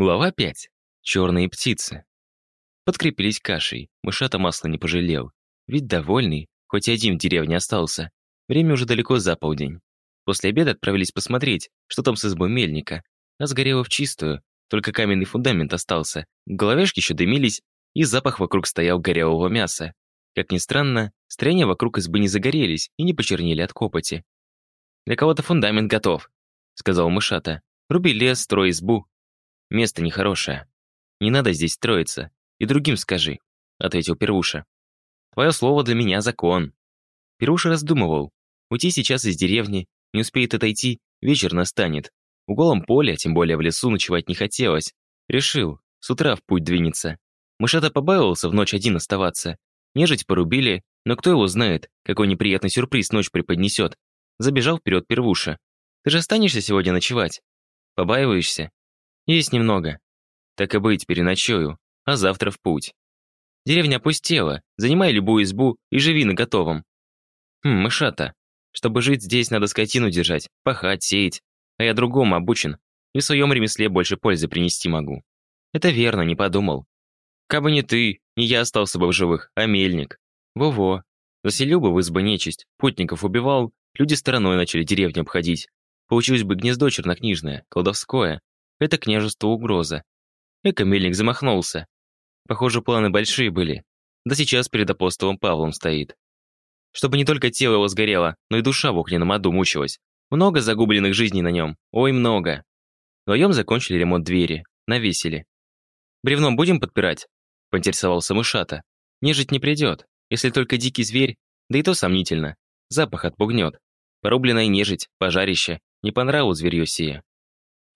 Глава 5. Черные птицы. Подкрепились кашей. Мышата масла не пожалел. Ведь довольный, хоть один в деревне остался. Время уже далеко за полдень. После обеда отправились посмотреть, что там с избой мельника. А сгорело в чистую, только каменный фундамент остался. Головешки еще дымились, и запах вокруг стоял горелого мяса. Как ни странно, строения вокруг избы не загорелись и не почернели от копоти. «Для кого-то фундамент готов», — сказал мышата. «Руби лес, строй избу, Место нехорошее. Не надо здесь строиться. И другим скажи», — ответил Первуша. «Твое слово для меня закон». Первуша раздумывал. Уйти сейчас из деревни, не успеет отойти, вечер настанет. В голом поле, тем более в лесу, ночевать не хотелось. Решил, с утра в путь двинется. Мышата побаивался в ночь один оставаться. Нежить порубили, но кто его знает, какой неприятный сюрприз ночь преподнесет. Забежал вперед Первуша. «Ты же останешься сегодня ночевать?» «Побаиваешься?» Есть немного. Так и быть, переночую, а завтра в путь. Деревня опустела, занимай любую избу и живи на готовом. Хм, мышата. Чтобы жить здесь, надо скотину держать, пахать, сеять. А я другому обучен, и в своем ремесле больше пользы принести могу. Это верно, не подумал. Кабы не ты, не я остался бы в живых, а мельник. Во-во. Заселил бы в избы нечисть, путников убивал, люди стороной начали деревню обходить. Получилось бы гнездо чернокнижное, колдовское, это княжеству угроза. Эко-мельник замахнулся. Похоже, планы большие были. Да сейчас перед апостолом Павлом стоит. Чтобы не только тело его сгорело, но и душа в огненном аду мучилась. Много загубленных жизней на нем. Ой, много. Вдвоем закончили ремонт двери. Навесили. «Бревном будем подпирать?» – поинтересовался мышата. «Нежить не придет, если только дикий зверь, да и то сомнительно. Запах отпугнет. Порубленная нежить, пожарище, не по нраву зверье сие.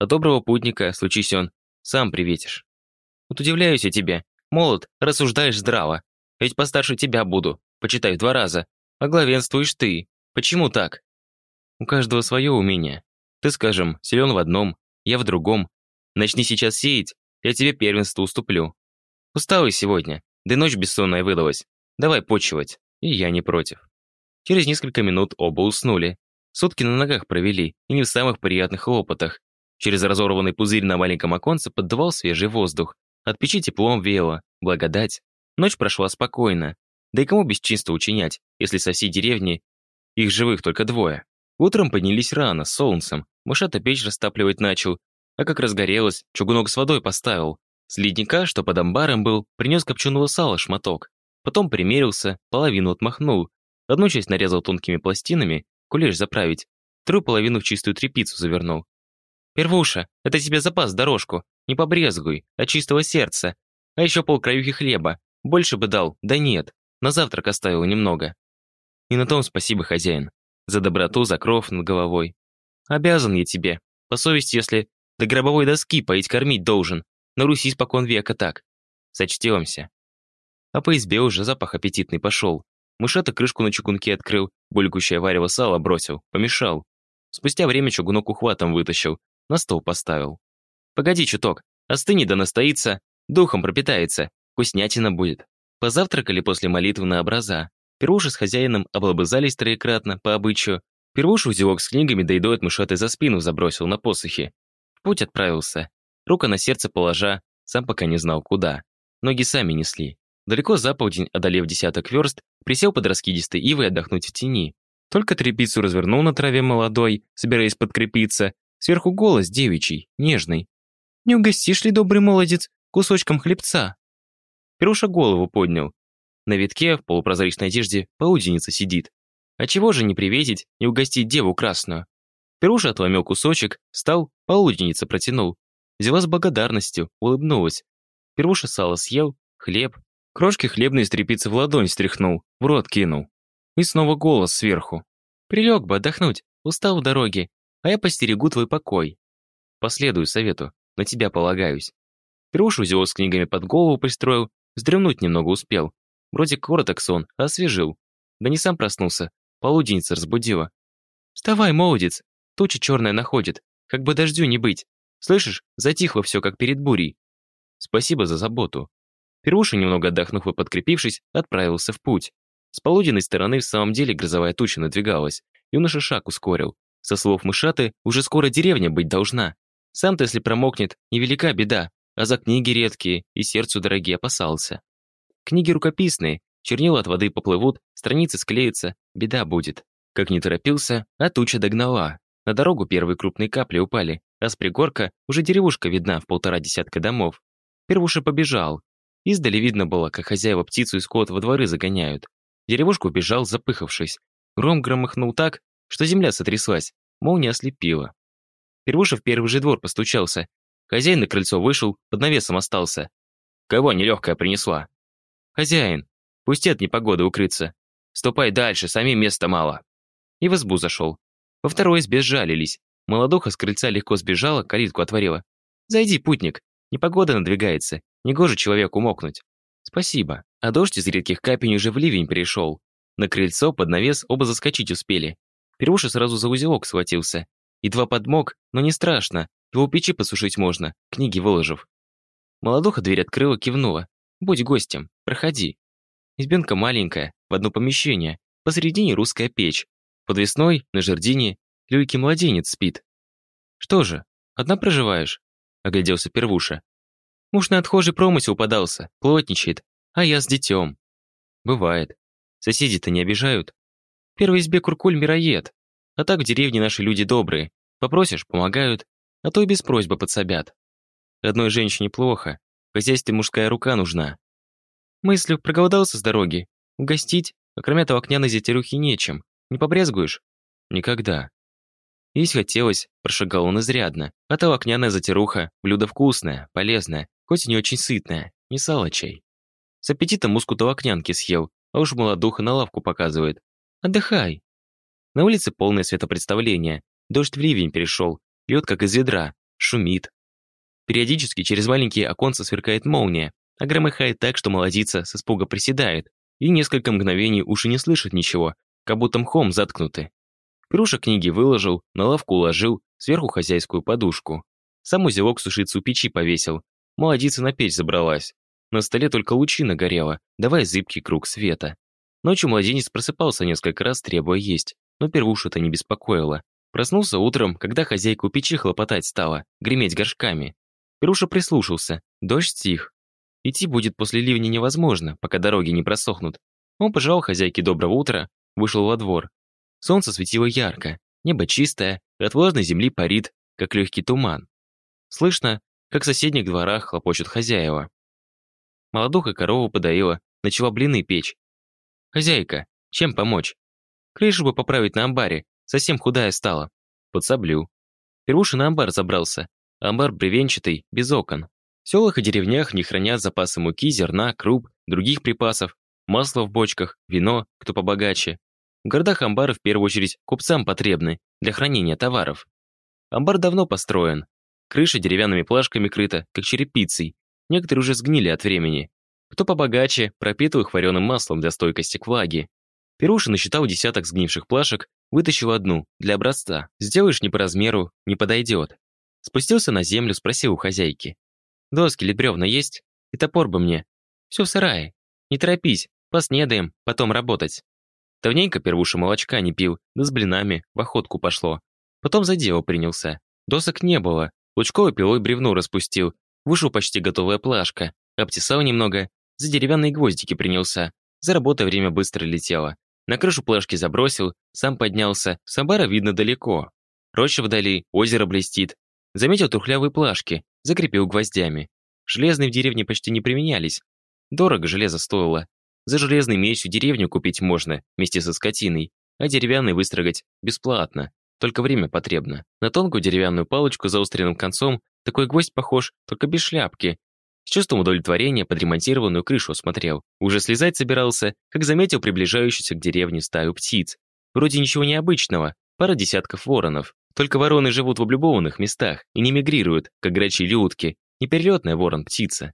А доброго путника, случись он, сам приветишь. Вот удивляюсь я тебе. Молод, рассуждаешь здраво. Ведь постарше тебя буду, почитай в два раза. А главенствуешь ты. Почему так? У каждого свое умение. Ты, скажем, силен в одном, я в другом. Начни сейчас сеять, я тебе первенство уступлю. Усталый сегодня, да и ночь бессонная выдалась. Давай почивать, и я не против. Через несколько минут оба уснули. Сутки на ногах провели, и не в самых приятных хлопотах. Через разорванный пузырь на маленьком оконце поддувал свежий воздух. От печи теплом веяло. Благодать. Ночь прошла спокойно. Да и кому бесчинство учинять, если со всей деревни их живых только двое? Утром поднялись рано, с солнцем. Мышата печь растапливать начал. А как разгорелось, чугунок с водой поставил. С ледника, что под амбаром был, принес копченого сала шматок. Потом примерился, половину отмахнул. Одну часть нарезал тонкими пластинами, кулеш заправить. Вторую половину в чистую тряпицу завернул. «Первуша, это тебе запас дорожку. Не побрезгуй, от чистого сердца. А еще полкраюхи хлеба. Больше бы дал, да нет. На завтрак оставил немного». И на том спасибо, хозяин. За доброту, за кров над головой. Обязан я тебе. По совести, если до гробовой доски поить кормить должен. На Руси спокон века так. Сочтемся. А по избе уже запах аппетитный пошел. Мышата крышку на чугунке открыл, булькающее варево сало бросил, помешал. Спустя время чугунок ухватом вытащил, на стол поставил. «Погоди чуток, остынет да настоится, духом пропитается, вкуснятина будет». Позавтракали после молитвы на образа. Первуша с хозяином облобызались троекратно, по обычаю. Первуша узелок с книгами да от мышатой за спину забросил на посохи. В путь отправился. Рука на сердце положа, сам пока не знал куда. Ноги сами несли. Далеко за полдень, одолев десяток верст, присел под раскидистой ивой отдохнуть в тени. Только трепицу развернул на траве молодой, собираясь подкрепиться, Сверху голос девичий, нежный. «Не угостишь ли, добрый молодец, кусочком хлебца?» Перуша голову поднял. На витке в полупрозрачной одежде полуденница сидит. А чего же не приветить, не угостить деву красную? Перуша отломил кусочек, встал, полуденница протянул. Взяла с благодарностью, улыбнулась. Перуша сало съел, хлеб. Крошки хлебной стрепицы в ладонь стряхнул, в рот кинул. И снова голос сверху. «Прилег бы отдохнуть, устал в дороге, а я постерегу твой покой. Последую совету, на тебя полагаюсь. Перушу взял с книгами под голову пристроил, вздремнуть немного успел. Вроде короток сон, а освежил. Да не сам проснулся, полуденница разбудила. «Вставай, молодец, туча черная находит, как бы дождю не быть. Слышишь, затихло все, как перед бурей. Спасибо за заботу». Перуша, немного отдохнув и подкрепившись, отправился в путь. С полуденной стороны в самом деле грозовая туча надвигалась. Юноша шаг ускорил. Со слов мышаты, уже скоро деревня быть должна. Сам-то, если промокнет, невелика беда, а за книги редкие и сердцу дорогие опасался. Книги рукописные, чернила от воды поплывут, страницы склеятся, беда будет. Как не торопился, а туча догнала. На дорогу первые крупные капли упали, а с пригорка уже деревушка видна в полтора десятка домов. Первуша побежал. Издали видно было, как хозяева птицу и скот во дворы загоняют. Деревушку бежал, запыхавшись. Гром громыхнул так, что земля сотряслась, молния ослепила. Первуша в первый же двор постучался. Хозяин на крыльцо вышел, под навесом остался. Кого нелегкая принесла? Хозяин, пусти от непогоды укрыться. Ступай дальше, сами места мало. И в избу зашел. Во второй избе сжалились. Молодуха с крыльца легко сбежала, калитку отворила. «Зайди, путник, непогода надвигается, негоже человеку мокнуть». «Спасибо». А дождь из редких капель уже в ливень перешел. На крыльцо под навес оба заскочить успели. Первуша сразу за узелок схватился. Едва подмок, но не страшно, его печи посушить можно, книги выложив. Молодуха дверь открыла, кивнула. «Будь гостем, проходи». Избенка маленькая, в одно помещение, посередине русская печь. Подвесной, на жердине, люйки младенец спит. «Что же, одна проживаешь?» — огляделся Первуша. «Муж на отхожий промысел подался, плотничает, а я с детем». «Бывает. Соседи-то не обижают?» «Первый избе куркуль мироед, а так в деревне наши люди добрые. Попросишь — помогают, а то и без просьбы подсобят. Одной женщине плохо, в хозяйстве мужская рука нужна. Мыслю, проголодался с дороги. Угостить, а кроме того окня на зятерухе нечем. Не побрезгуешь? Никогда. Есть хотелось, прошагал он изрядно. А то окняная затеруха, блюдо вкусное, полезное, хоть и не очень сытное, не сало чай. С аппетитом муску толокнянки съел, а уж молодуха на лавку показывает. Отдыхай. На улице полное светопредставление. Дождь в ливень перешел, льет как из ведра, шумит. Периодически через маленькие оконца сверкает молния, а громыхает так, что молодица с испуга приседает, и несколько мгновений уши не слышат ничего, как будто мхом заткнуты. Круша книги выложил, на лавку уложил, сверху хозяйскую подушку. Сам узелок сушиться у печи повесил. Молодица на печь забралась. На столе только лучина горела, давая зыбкий круг света. Ночью младенец просыпался несколько раз, требуя есть, но первушу это не беспокоило. Проснулся утром, когда хозяйка у печи хлопотать стала, греметь горшками. Первуша прислушался, дождь стих. Идти будет после ливня невозможно, пока дороги не просохнут. Он пожал хозяйке доброго утра, вышел во двор. Солнце светило ярко, небо чистое, от влажной земли парит, как легкий туман. Слышно, как в соседних дворах хлопочут хозяева. Молодуха корову подоила, начала блины печь. «Хозяйка, чем помочь? Крышу бы поправить на амбаре, совсем худая стала. Подсоблю». Первуша на амбар забрался. Амбар бревенчатый, без окон. В селах и деревнях не хранят запасы муки, зерна, круп, других припасов, масло в бочках, вино, кто побогаче. В городах амбары в первую очередь купцам потребны для хранения товаров. Амбар давно построен. Крыша деревянными плашками крыта, как черепицей. Некоторые уже сгнили от времени. Кто побогаче, пропитывал их вареным маслом для стойкости к влаге. Перуша насчитал десяток сгнивших плашек, вытащил одну, для образца. Сделаешь не по размеру, не подойдет. Спустился на землю, спросил у хозяйки. Доски или бревна есть? И топор бы мне. Все в сарае. Не торопись, поснедаем, потом работать. Давненько первуша молочка не пил, да с блинами в охотку пошло. Потом за дело принялся. Досок не было. Лучковой пилой бревно распустил. Вышел почти готовая плашка. Обтесал немного. За деревянные гвоздики принялся. За работой время быстро летело. На крышу плашки забросил, сам поднялся. Самбара видно далеко. Роща вдали, озеро блестит. Заметил трухлявые плашки, закрепил гвоздями. Железные в деревне почти не применялись. Дорого железо стоило. За железной мечью деревню купить можно, вместе со скотиной, а деревянный выстрогать бесплатно. Только время потребно. На тонкую деревянную палочку за заостренным концом такой гвоздь похож, только без шляпки. С чувством удовлетворения подремонтированную крышу смотрел. Уже слезать собирался, как заметил приближающуюся к деревне стаю птиц. Вроде ничего необычного, пара десятков воронов. Только вороны живут в облюбованных местах и не мигрируют, как грачи или утки. Не перелетная ворон-птица.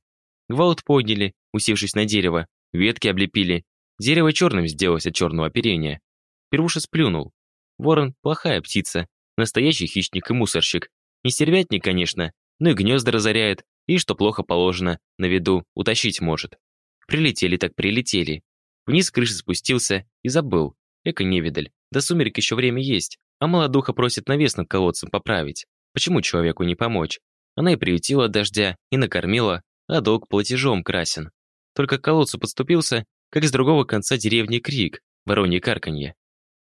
Гвалт подняли, усевшись на дерево, ветки облепили. Дерево черным сделалось от черного оперения. Первуша сплюнул. Ворон – плохая птица, настоящий хищник и мусорщик. Не стервятник, конечно, но и гнезда разоряет, и, что плохо положено, на виду утащить может. Прилетели так прилетели. Вниз с крыши спустился и забыл. Эко невидаль. До сумерек еще время есть. А молодуха просит навес над колодцем поправить. почему человеку не помочь? Она и приютила дождя, и накормила, а долг платежом красен. Только к колодцу подступился, как с другого конца деревни крик, воронье карканье.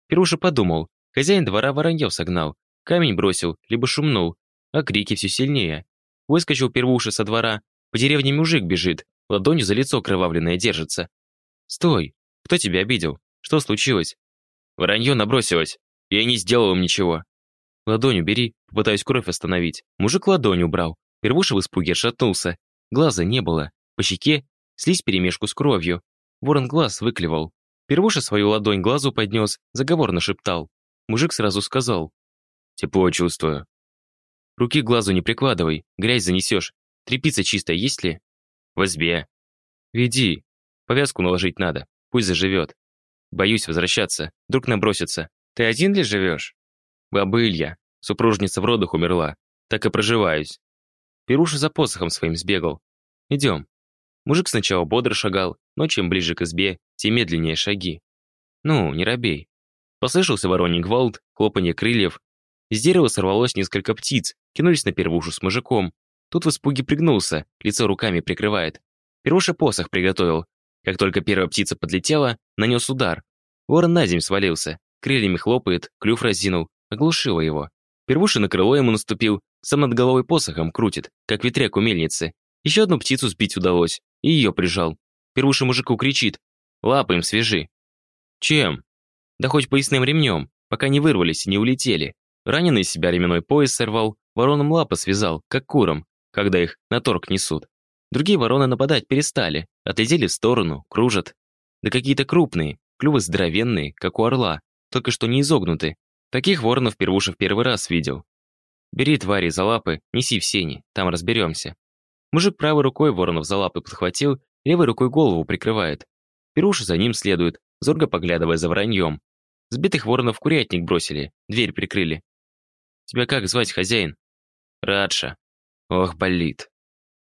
Перуша подумал, хозяин двора вороньев согнал, камень бросил, либо шумнул, а крики все сильнее. Выскочил Первуша со двора, по деревне мужик бежит, ладонью за лицо кровавленное держится. «Стой! Кто тебя обидел? Что случилось?» «Воронье набросилось. Я не сделал им ничего». «Ладонь убери», попытаюсь кровь остановить. Мужик ладонь убрал. Первуша в испуге отшатнулся. Глаза не было. По щеке слизь перемешку с кровью. Ворон глаз выклевал. Первуша свою ладонь глазу поднес, заговор нашептал. Мужик сразу сказал. «Тепло чувствую». «Руки к глазу не прикладывай, грязь занесешь. Трепица чистая есть ли?» «В избе». «Веди. Повязку наложить надо, пусть заживет. Боюсь возвращаться, вдруг набросится. Ты один ли живешь?» «Баба Илья. Супружница в родах умерла. Так и проживаюсь». Перуша за посохом своим сбегал. «Идем». Мужик сначала бодро шагал, но чем ближе к избе, тем медленнее шаги. «Ну, не робей». Послышался вороний гвалт, хлопанье крыльев. Из дерева сорвалось несколько птиц, кинулись на первушу с мужиком. Тут в испуге пригнулся, лицо руками прикрывает. Первуша посох приготовил. Как только первая птица подлетела, нанес удар. Ворон на земь свалился, крыльями хлопает, клюв разинул, оглушило его. Первуша на крыло ему наступил, сам над головой посохом крутит, как ветряк у мельницы. Еще одну птицу сбить удалось, и ее прижал. Первуша мужику кричит, лапы им свежи. Чем? Да хоть поясным ремнем, пока не вырвались и не улетели. Раненый себя ременной пояс сорвал, вороном лапы связал, как курам, когда их на торг несут. Другие вороны нападать перестали, отлетели в сторону, кружат. Да какие-то крупные, клювы здоровенные, как у орла, только что не изогнуты. Таких воронов Первуша в первый раз видел. Бери твари за лапы, неси в сени, там разберемся. Мужик правой рукой воронов за лапы подхватил, левой рукой голову прикрывает. Первуша за ним следует, зорго поглядывая за вороньем. Сбитых воронов в курятник бросили, дверь прикрыли. «Тебя как звать, хозяин?» «Радша». «Ох, болит».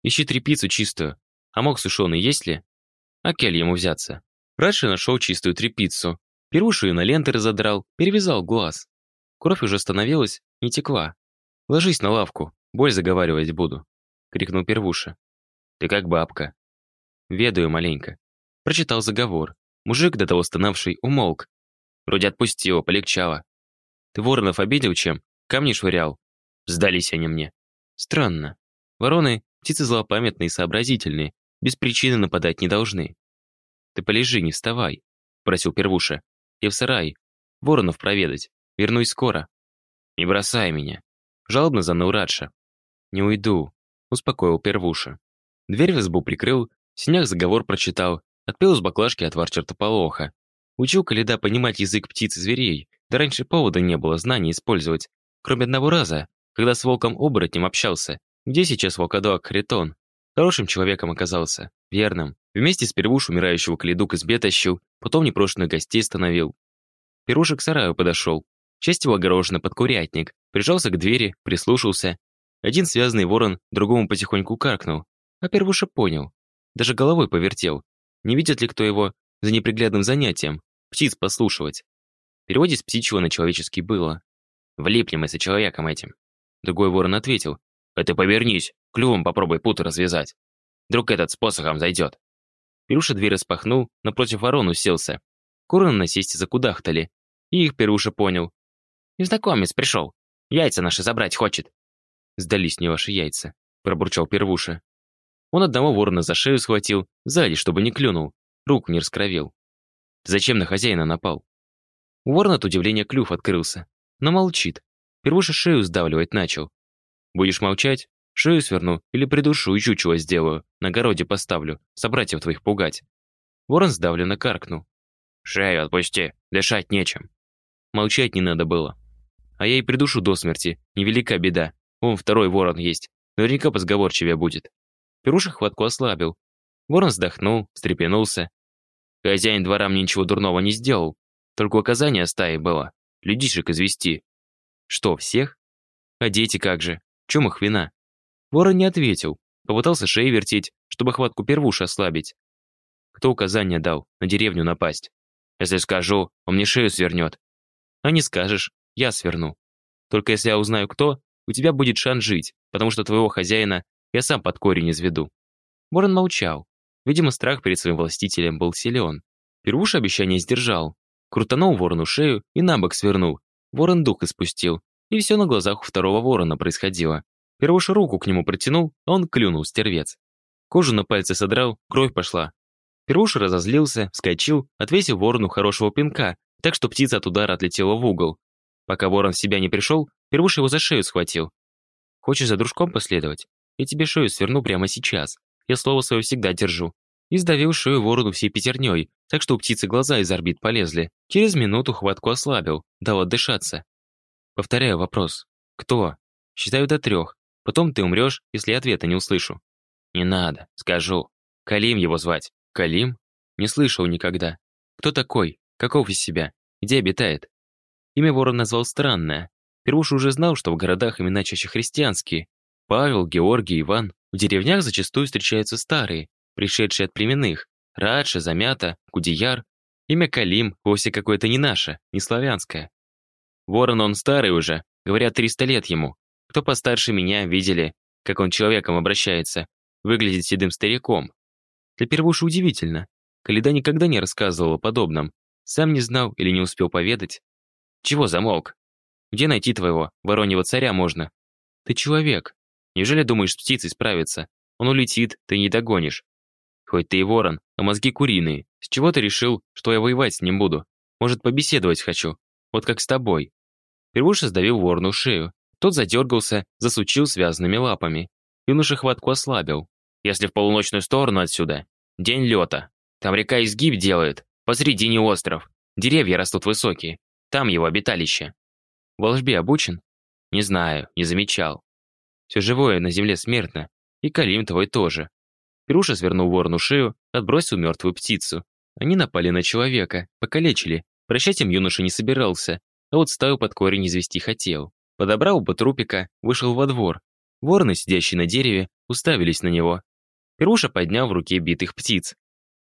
«Ищи трепицу чистую. А мог сушеный есть ли?» «А кель ему взяться?» Радша нашел чистую трепицу. Первушу ее на ленты разодрал, перевязал глаз. Кровь уже становилась, не текла. «Ложись на лавку, боль заговаривать буду», — крикнул Первуша. «Ты как бабка». «Ведаю маленько». Прочитал заговор. Мужик, до того стонавший, умолк. Вроде отпустило, полегчало. «Ты воронов обидел чем? Камни швырял?» Сдались они мне. Странно. Вороны — птицы злопамятные и сообразительные, без причины нападать не должны. «Ты полежи, не вставай», — просил Первуша. «Я в сарай. Воронов проведать. Вернусь скоро». «Не бросай меня», — жалобно заныл Радша. «Не уйду», — успокоил Первуша. Дверь в избу прикрыл, в синях заговор прочитал, отпил из баклажки отвар чертополоха. Учил Каледа понимать язык птиц и зверей, да раньше повода не было знаний использовать. Кроме одного раза, когда с волком-оборотнем общался. Где сейчас волкодок Харитон? Хорошим человеком оказался, верным. Вместе с Первуш умирающего Каледу к избе тащил, потом непрошенных гостей становил. Первуша к сараю подошел. Часть его огорожена под курятник, прижался к двери, прислушался. Один связанный ворон другому потихоньку каркнул. А Первуша понял. Даже головой повертел. Не видит ли кто его за неприглядным занятием? Птиц послушивать. В переводе с птичьего на человеческий было. Влипли мы со человеком этим. Другой ворон ответил. «А ты повернись, клювом попробуй путы развязать. Вдруг этот с посохом зайдет». Перуша дверь распахнул, напротив ворон уселся. Куры на сесть закудахтали. И их Перуша понял. «Незнакомец пришел. Яйца наши забрать хочет». «Сдались мне ваши яйца», — пробурчал Первуша. Он одного ворона за шею схватил, сзади, чтобы не клюнул, руку не раскровил. «Зачем на хозяина напал?» У ворона от удивления клюв открылся, но молчит. Первуша шею сдавливать начал. «Будешь молчать? Шею сверну или придушу и чучело сделаю, на городе поставлю, собратьев твоих пугать». Ворон сдавленно каркнул. «Шею отпусти, дышать нечем». Молчать не надо было. А я и придушу до смерти, невелика беда. Вон второй ворон есть, наверняка позговорчивее будет. Перуша хватку ослабил. Ворон вздохнул, встрепенулся. Хозяин двора мне ничего дурного не сделал. Только указание стаи было. Людишек извести. Что, всех? А дети как же? В чем их вина? Ворон не ответил. Попытался шеи вертеть, чтобы хватку первуши ослабить. Кто указание дал на деревню напасть? Если скажу, он мне шею свернет. А не скажешь, я сверну. Только если я узнаю кто, у тебя будет шанс жить, потому что твоего хозяина я сам под корень изведу». Ворон молчал. Видимо, страх перед своим властителем был силен. Первуша обещание сдержал. Крутанул ворону шею и на бок свернул. Ворон дух испустил. И все на глазах у второго ворона происходило. Первуша руку к нему протянул, а он клюнул, стервец. Кожу на пальце содрал, кровь пошла. Первуша разозлился, вскочил, отвесил ворону хорошего пинка, так что птица от удара отлетела в угол. Пока ворон в себя не пришел, Первуша его за шею схватил. «Хочешь за дружком последовать? Я тебе шею сверну прямо сейчас. Я слово свое всегда держу и сдавил шею ворону всей пятерней, так что у птицы глаза из орбит полезли. Через минуту хватку ослабил, дал отдышаться. Повторяю вопрос. Кто? Считаю до трех. Потом ты умрешь, если ответа не услышу. Не надо, скажу. Калим его звать. Калим? Не слышал никогда. Кто такой? Каков из себя? Где обитает? Имя ворон назвал странное. Первуш уже знал, что в городах имена чаще христианские. Павел, Георгий, Иван. В деревнях зачастую встречаются старые, пришедшие от племенных. Радша, Замята, Кудияр. Имя Калим вовсе какое-то не наше, не славянское. Ворон он старый уже, говорят, 300 лет ему. Кто постарше меня, видели, как он человеком обращается, выглядит седым стариком. Для первуши удивительно. Каледа никогда не рассказывал о подобном. Сам не знал или не успел поведать. Чего замолк? Где найти твоего, вороньего царя можно? Ты человек. Неужели думаешь, с птицей справиться? Он улетит, ты не догонишь. Хоть ты и ворон, а мозги куриные. С чего ты решил, что я воевать с ним буду? Может, побеседовать хочу? Вот как с тобой». Первуша сдавил ворону шею. Тот задергался, засучил связанными лапами. Юноша хватку ослабил. «Если в полуночную сторону отсюда, день лета. Там река изгиб делает, посредине остров. Деревья растут высокие. Там его обиталище». «Волжбе обучен?» «Не знаю, не замечал. Все живое на земле смертно. И Калим твой тоже. Перуша свернул ворону шею, отбросил мертвую птицу. Они напали на человека, покалечили. Прощать им юноша не собирался, а вот стаю под корень извести хотел. Подобрал бы трупика, вышел во двор. Вороны, сидящие на дереве, уставились на него. Перуша поднял в руке битых птиц.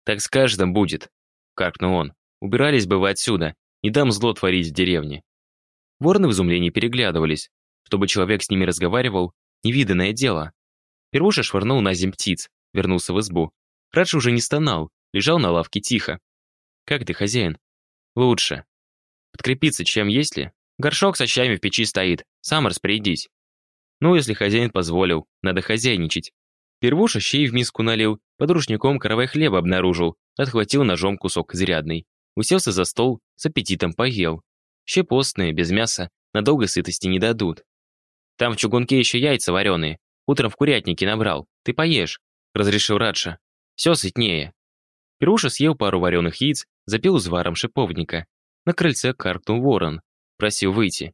«Так с каждым будет», — каркнул он. «Убирались бы вы отсюда, не дам зло творить в деревне». Вороны в изумлении переглядывались. Чтобы человек с ними разговаривал, невиданное дело. Первуша швырнул на земь птиц, вернулся в избу. Радж уже не стонал, лежал на лавке тихо. «Как ты, хозяин?» «Лучше. Подкрепиться чем есть ли? Горшок со щами в печи стоит, сам распорядись». «Ну, если хозяин позволил, надо хозяйничать». Первуша щей в миску налил, под рушником каравай хлеба обнаружил, отхватил ножом кусок изрядный. Уселся за стол, с аппетитом поел. Щи постные, без мяса, надолго сытости не дадут. Там в чугунке еще яйца вареные. Утром в курятнике набрал. Ты поешь. — разрешил Радша. «Все сытнее». Перуша съел пару вареных яиц, запил узваром шиповника. На крыльце каркнул ворон. Просил выйти.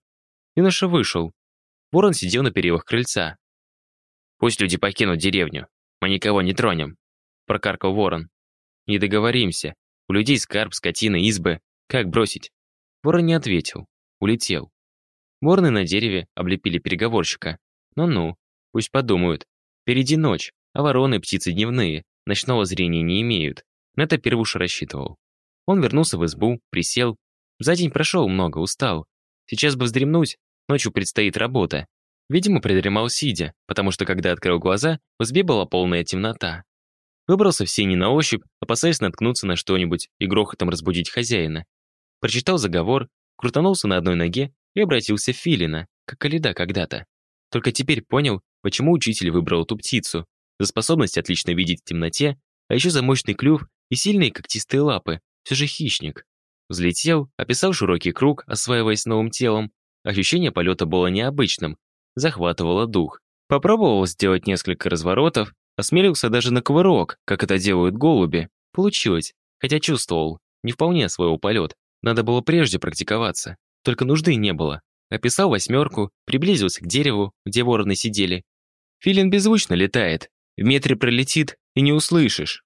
Юноша вышел. Ворон сидел на перилах крыльца. «Пусть люди покинут деревню. Мы никого не тронем», — прокаркал ворон. «Не договоримся. У людей скарб, скотина, избы. Как бросить?» Ворон не ответил. Улетел. Вороны на дереве облепили переговорщика. Ну-ну, пусть подумают. Впереди ночь а вороны – птицы дневные, ночного зрения не имеют. На это Первуша рассчитывал. Он вернулся в избу, присел. За день прошел много, устал. Сейчас бы вздремнуть, ночью предстоит работа. Видимо, придремал сидя, потому что когда открыл глаза, в избе была полная темнота. Выбрался в сени на ощупь, опасаясь наткнуться на что-нибудь и грохотом разбудить хозяина. Прочитал заговор, крутанулся на одной ноге и обратился в филина, как Каледа когда-то. Только теперь понял, почему учитель выбрал эту птицу за способность отлично видеть в темноте, а еще за мощный клюв и сильные когтистые лапы, все же хищник. Взлетел, описал широкий круг, осваиваясь новым телом. Ощущение полета было необычным, захватывало дух. Попробовал сделать несколько разворотов, осмелился даже на кувырок, как это делают голуби. Получилось, хотя чувствовал, не вполне освоил полет. Надо было прежде практиковаться, только нужды не было. Описал восьмерку, приблизился к дереву, где вороны сидели. Филин беззвучно летает, в метре пролетит и не услышишь.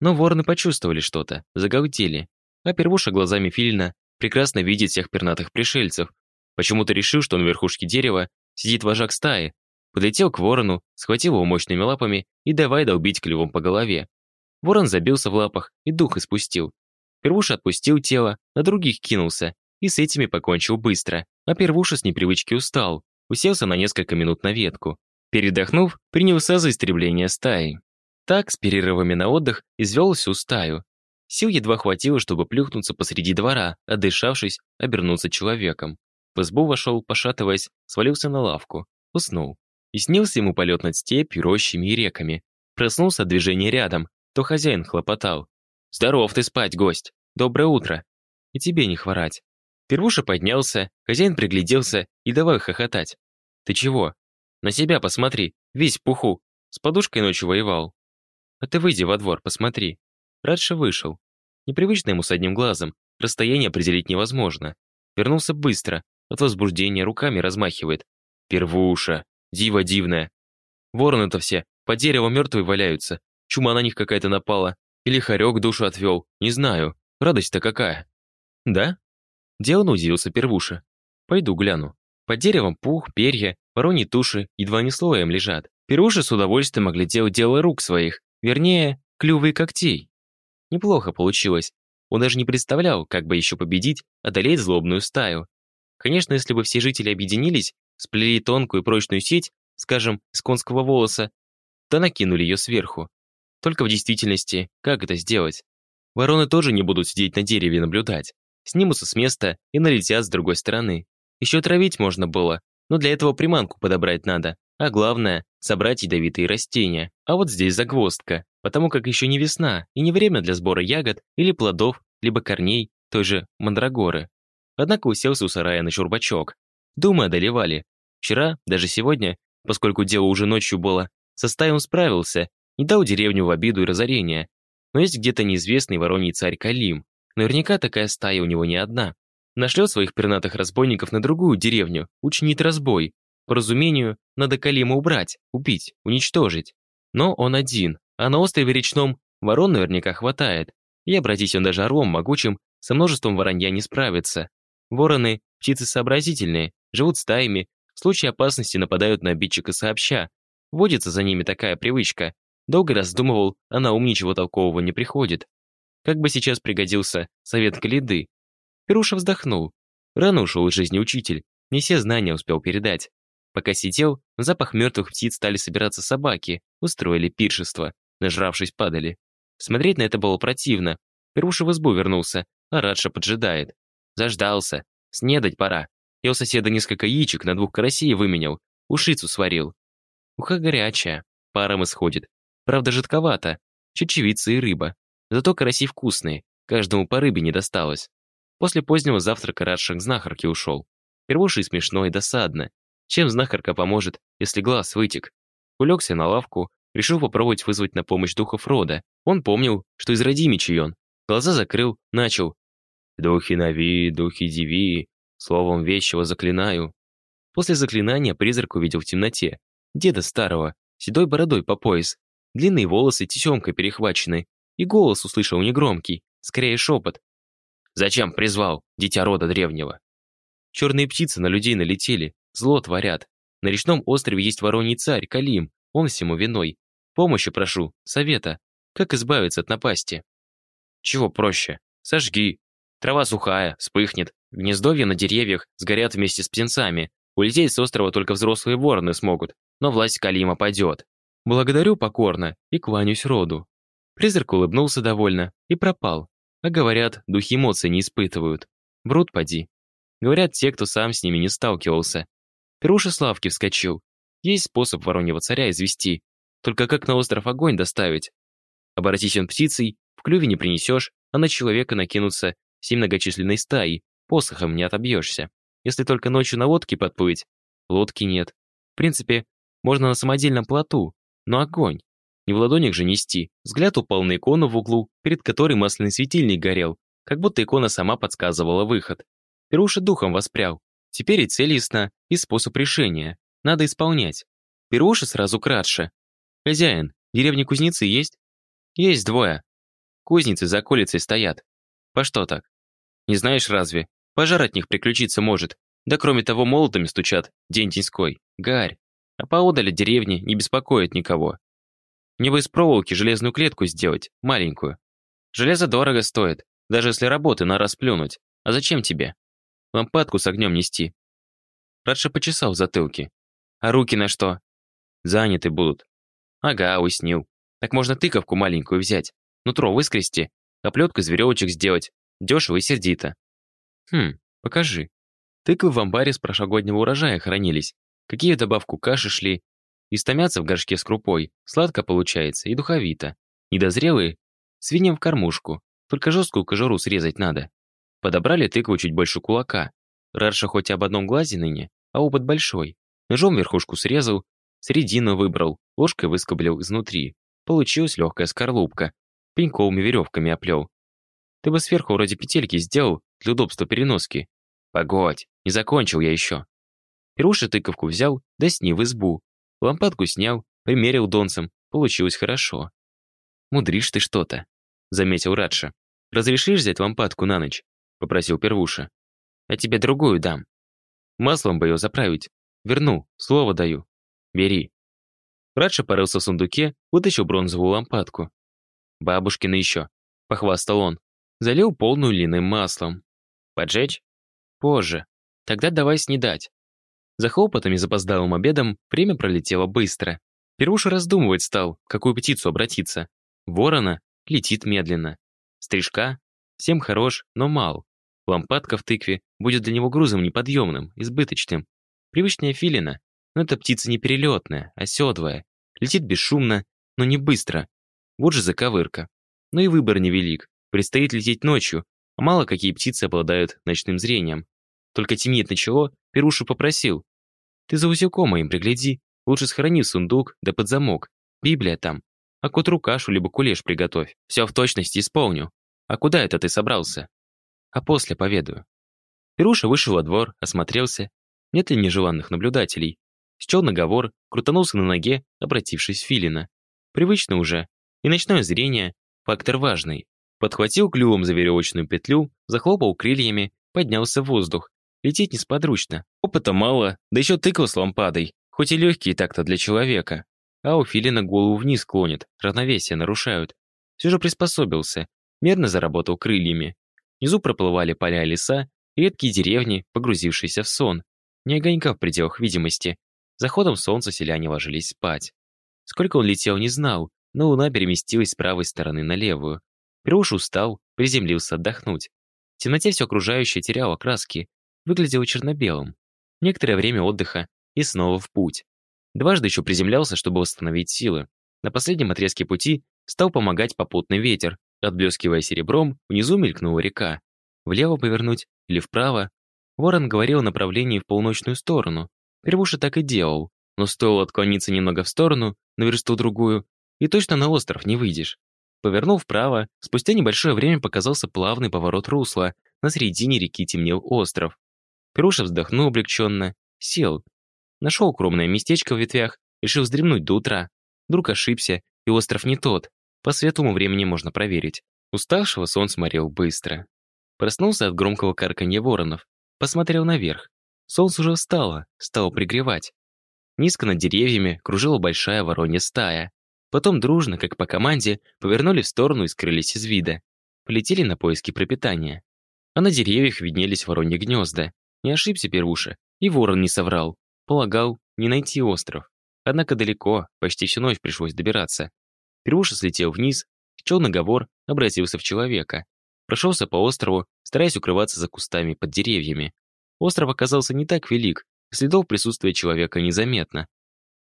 Но вороны почувствовали что-то, загаутели. А первуша глазами Филина прекрасно видит всех пернатых пришельцев. Почему-то решил, что на верхушке дерева сидит вожак стаи. Подлетел к ворону, схватил его мощными лапами и давай долбить клювом по голове. Ворон забился в лапах и дух испустил. Первуша отпустил тело, на других кинулся и с этими покончил быстро. А первуша с непривычки устал. уселся на несколько минут на ветку. Передохнув, принялся за истребление стаи. Так, с перерывами на отдых, извел всю стаю. Сил едва хватило, чтобы плюхнуться посреди двора, отдышавшись, обернуться человеком. В избу вошел, пошатываясь, свалился на лавку, уснул. И снился ему полет над степью, рощами и реками. Проснулся от движения рядом, то хозяин хлопотал. «Здоров ты спать, гость! Доброе утро!» «И тебе не хворать!» Первуша поднялся, хозяин пригляделся и давай хохотать. «Ты чего? На себя посмотри, весь пуху. С подушкой ночью воевал». «А ты выйди во двор, посмотри». Радше вышел. Непривычно ему с одним глазом, расстояние определить невозможно. Вернулся быстро, от возбуждения руками размахивает. «Первуша! Дива дивная! Вороны-то все по дереву мертвые валяются. Чума на них какая-то напала. Или хорек душу отвел. Не знаю. Радость-то какая. Да? Делано удивился первуша. Пойду гляну. Под деревом пух, перья, вороньи туши едва не слоем лежат. Первуша с удовольствием оглядел дело рук своих, вернее, клювы и когтей. Неплохо получилось. Он даже не представлял, как бы еще победить, одолеть злобную стаю. Конечно, если бы все жители объединились, сплели тонкую и прочную сеть, скажем, из конского волоса, да накинули ее сверху. Только в действительности, как это сделать? Вороны тоже не будут сидеть на дереве и наблюдать. Снимутся с места и налетят с другой стороны. Еще травить можно было, но для этого приманку подобрать надо. А главное – собрать ядовитые растения. А вот здесь загвоздка, потому как еще не весна и не время для сбора ягод или плодов, либо корней той же мандрагоры. Однако уселся у сарая на чурбачок. Думы одолевали. Вчера, даже сегодня, поскольку дело уже ночью было, со стаей он справился, не дал деревню в обиду и разорение. Но есть где-то неизвестный вороний царь Калим. Наверняка такая стая у него не одна. Нашлет своих пернатых разбойников на другую деревню, учинит разбой. По разумению, надо Калима убрать, убить, уничтожить. Но он один, а на острове речном ворон наверняка хватает. И обратить он даже орлом могучим, со множеством воронья не справится. Вороны – птицы сообразительные, живут стаями, в случае опасности нападают на обидчика сообща, Водится за ними такая привычка. Долго раздумывал, а на ум ничего толкового не приходит. Как бы сейчас пригодился совет Калиды. Перуша вздохнул. Рано ушел из жизни учитель, не все знания успел передать. Пока сидел, в запах мертвых птиц стали собираться собаки, устроили пиршество, нажравшись падали. Смотреть на это было противно. Перуша в избу вернулся, а Радша поджидает. Заждался. Снедать пора. Я у соседа несколько яичек на двух карасей выменял, ушицу сварил. Уха горячая, паром исходит. Правда, жидковато. Чечевица и рыба. Зато караси вкусные, каждому по рыбе не досталось. После позднего завтрака Радшик знахарки ушел. Первуши смешно и досадно. Чем знахарка поможет, если глаз вытек? Улегся на лавку, решил попробовать вызвать на помощь духов рода. Он помнил, что из Радимичей он. Глаза закрыл, начал. «Духи Нави, духи Диви, словом вещего заклинаю». После заклинания призрак увидел в темноте, деда старого, седой бородой по пояс, длинные волосы тесемкой перехвачены, и голос услышал негромкий, скорее шепот. «Зачем призвал, дитя рода древнего?» Черные птицы на людей налетели, зло творят. На речном острове есть вороний царь, Калим, он всему виной. Помощи прошу, совета. Как избавиться от напасти? Чего проще? Сожги. Трава сухая, вспыхнет. Гнездовья на деревьях сгорят вместе с птенцами. Улететь с острова только взрослые вороны смогут но власть Калима падет. Благодарю покорно и кланяюсь роду. Призрак улыбнулся довольно и пропал. А говорят, духи эмоций не испытывают. Врут поди. Говорят те, кто сам с ними не сталкивался. Перуша Славки вскочил. Есть способ вороньего царя извести. Только как на остров огонь доставить? Обратись он птицей, в клюве не принесешь, а на человека накинуться всей многочисленной стаи, посохом не отобьешься. Если только ночью на лодке подплыть. Лодки нет. В принципе, можно на самодельном плоту, но огонь. Не в ладонях же нести. Взгляд упал на икону в углу, перед которой масляный светильник горел, как будто икона сама подсказывала выход. Перуша духом воспрял. Теперь и цель ясна, и способ решения. Надо исполнять. Перуша сразу кратше. «Хозяин, в деревне кузнецы есть?» «Есть двое. Кузницы за колицей стоят. По что так? Не знаешь разве? Пожар от них приключиться может. Да кроме того, молотами стучат, день-деньской. Гарь. А поодаль деревни не беспокоит никого. Мне бы из проволоки железную клетку сделать, маленькую. Железо дорого стоит, даже если работы на раз плюнуть. А зачем тебе? Лампадку с огнем нести. Радша почесал в затылке. «А руки на что?» «Заняты будут». «Ага, уснил. Так можно тыковку маленькую взять, нутро выскрести, оплетку из веревочек сделать. Дешево и сердито». «Хм, покажи». Тыквы в амбаре с прошлогоднего урожая хранились. Какие добавку каши шли. Истомятся в горшке с крупой. Сладко получается и духовито. Недозрелые — свиньям в кормушку. Только жесткую кожуру срезать надо. Подобрали тыкву чуть больше кулака. Рарша хоть об одном глазе ныне, а опыт большой. Ножом верхушку срезал, середину выбрал, ложкой выскоблил изнутри. Получилась легкая скорлупка. Пеньковыми веревками оплел. Ты бы сверху вроде петельки сделал, для удобства переноски. Погодь, не закончил я еще. Перуша тыковку взял, да с ней в избу. Лампадку снял, примерил донцем. Получилось хорошо. «Мудришь ты что-то», — заметил Радша. «Разрешишь взять лампадку на ночь?» — попросил Первуша. «Я тебе другую дам. Маслом бы ее заправить. Верну, слово даю. Бери». Радша порылся в сундуке, вытащил бронзовую лампадку. «Бабушкина еще», — похвастал он. Залил полную линым маслом. «Поджечь?» «Позже. Тогда давай снедать». За хлопотами запоздалым обедом время пролетело быстро. Перуша раздумывать стал, какую птицу обратиться. Ворона летит медленно. Стрижка всем хорош, но мал. Лампадка в тыкве будет для него грузом неподъемным, избыточным. Привычная филина, но эта птица не перелетная, а седлая. Летит бесшумно, но не быстро. Вот же заковырка. Но и выбор невелик. Предстоит лететь ночью, а мало какие птицы обладают ночным зрением. Только темнеет начало, Перуша попросил. «Ты за узелком моим пригляди, лучше схорони в сундук, да под замок. Библия там. А к утру кашу либо кулеш приготовь. Все в точности исполню. А куда это ты собрался?» «А после поведаю». Перуша вышел во двор, осмотрелся. Нет ли нежеланных наблюдателей? Счел наговор, крутанулся на ноге, обратившись в филина. Привычно уже. И ночное зрение – фактор важный. Подхватил клювом за веревочную петлю, захлопал крыльями, поднялся в воздух. Лететь несподручно. Опыта мало, да еще тыкал с лампадой. Хоть и легкие так-то для человека. А у филина голову вниз клонит, равновесие нарушают. Все же приспособился. Мерно заработал крыльями. Внизу проплывали поля и леса, редкие деревни, погрузившиеся в сон. Не огонька в пределах видимости. Заходом солнца селяне ложились спать. Сколько он летел, не знал, но луна переместилась с правой стороны на левую. Перуш устал, приземлился отдохнуть. В темноте все окружающее теряло краски, выглядело черно-белым. Некоторое время отдыха и снова в путь. Дважды еще приземлялся, чтобы восстановить силы. На последнем отрезке пути стал помогать попутный ветер. Отблескивая серебром, внизу мелькнула река. Влево повернуть или вправо? Ворон говорил о направлении в полночную сторону. Первуша так и делал. Но стоило отклониться немного в сторону, на версту другую, и точно на остров не выйдешь. Повернув вправо, спустя небольшое время показался плавный поворот русла. На середине реки темнел остров. Перуша вздохнул облегченно, сел. Нашел укромное местечко в ветвях, решил вздремнуть до утра. Вдруг ошибся, и остров не тот. По светлому времени можно проверить. Уставшего солнце морил быстро. Проснулся от громкого карканья воронов. Посмотрел наверх. Солнце уже встало, стало пригревать. Низко над деревьями кружила большая воронья стая. Потом дружно, как по команде, повернули в сторону и скрылись из вида. Полетели на поиски пропитания. А на деревьях виднелись вороньи гнезда. Не ошибся Первуша, и ворон не соврал. Полагал, не найти остров. Однако далеко, почти всю ночь пришлось добираться. Первуша слетел вниз, счел наговор, обратился в человека. Прошелся по острову, стараясь укрываться за кустами под деревьями. Остров оказался не так велик, следов присутствия человека незаметно.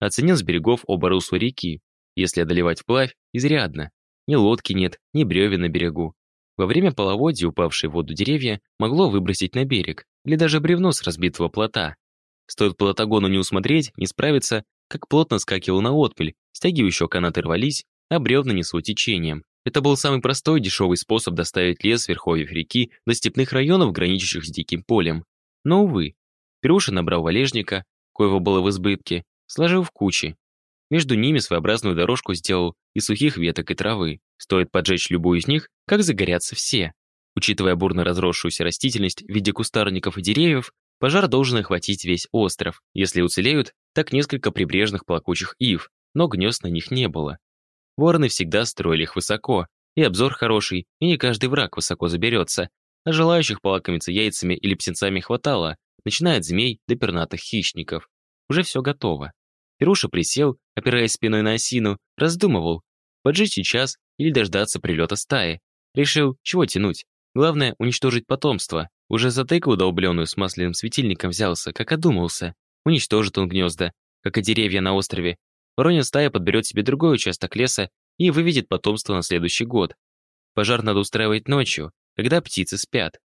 Оценил с берегов оба русла реки. Если одолевать вплавь, изрядно. Ни лодки нет, ни бревен на берегу. Во время половодья упавшие в воду деревья могло выбросить на берег, или даже бревно с разбитого плота. Стоит плотогону не усмотреть, не справиться, как плотно скакивал на отпель, стягивающие канаты рвались, а бревна несло течением. Это был самый простой дешевый способ доставить лес с верховьев реки до степных районов, граничащих с диким полем. Но, увы, Перуша набрал валежника, коего было в избытке, сложил в кучи. Между ними своеобразную дорожку сделал из сухих веток и травы. Стоит поджечь любую из них, как загорятся все. Учитывая бурно разросшуюся растительность в виде кустарников и деревьев, пожар должен охватить весь остров. Если уцелеют, так несколько прибрежных плакучих ив, но гнезд на них не было. Вороны всегда строили их высоко, и обзор хороший, и не каждый враг высоко заберется, а желающих полакомиться яйцами или птенцами хватало, начиная от змей до пернатых хищников. Уже все готово. Перуша присел, опираясь спиной на осину, раздумывал, поджечь сейчас или дождаться прилета стаи. Решил, чего тянуть. Главное, уничтожить потомство. Уже за тыку удолбленную с масляным светильником взялся, как одумался. Уничтожит он гнезда, как и деревья на острове. Воронья стая подберет себе другой участок леса и выведет потомство на следующий год. Пожар надо устраивать ночью, когда птицы спят.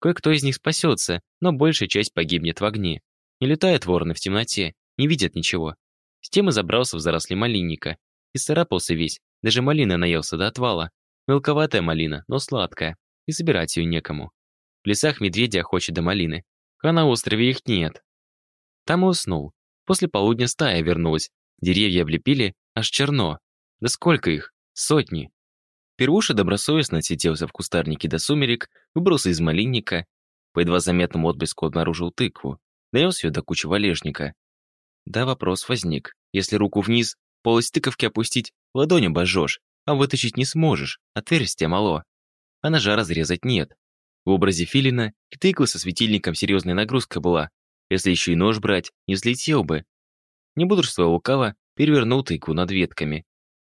Кое-кто из них спасется, но большая часть погибнет в огне. Не летают вороны в темноте, не видят ничего. С тем и забрался в заросли малинника. И царапался весь, даже малина наелся до отвала. Мелковатая малина, но сладкая, и собирать ее некому. В лесах медведя охочет до малины, а на острове их нет. Там и уснул. После полудня стая вернулась, деревья облепили, аж черно. Да сколько их? Сотни. Первуша добросовестно отсиделся в кустарнике до сумерек, выбрался из малинника, по едва заметному отблеску обнаружил тыкву, донес ее до кучи валежника. Да, вопрос возник. Если руку вниз, полость тыковки опустить, ладонь обожжешь, а вытащить не сможешь, отверстие мало. А ножа разрезать нет. В образе филина и тыквы со светильником серьезная нагрузка была. Если еще и нож брать, не взлетел бы. Не бодрствуя лукаво, перевернул тыкву над ветками.